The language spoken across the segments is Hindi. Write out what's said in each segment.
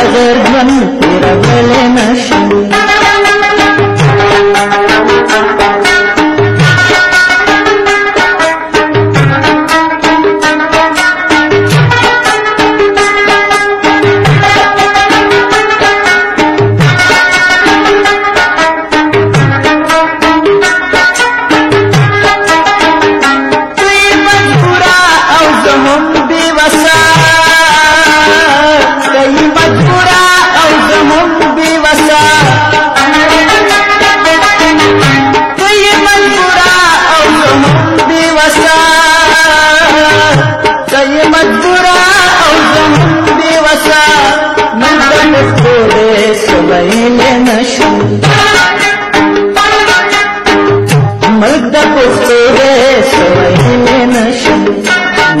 சகர்வன் இரவலே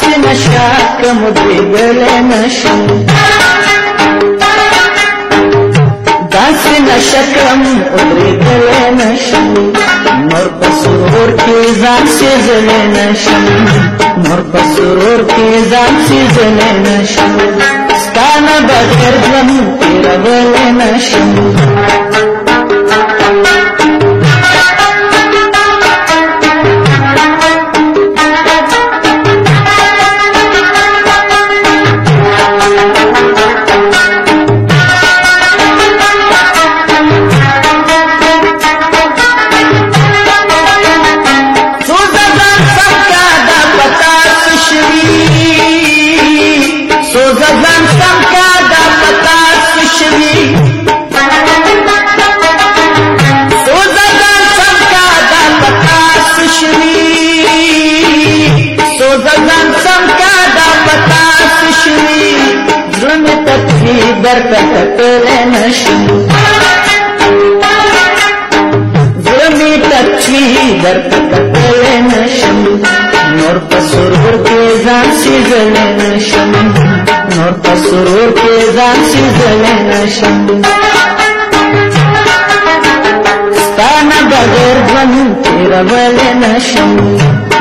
से नशा कम बेगले नशा दास नशा कम उतरे नशा मोर पसरूर के जात से जले नशा मोर पसरूर के जात से जले नशा स्ताना बगैर गम तेरा नशा तेरी बरकत तेरे नशी। गुरमी तत्वी बरकत तेरे नशी। नोर पसरूर के जासी जले नशी। नोर पसरूर के जानसी जले नशी। बगैर तेरा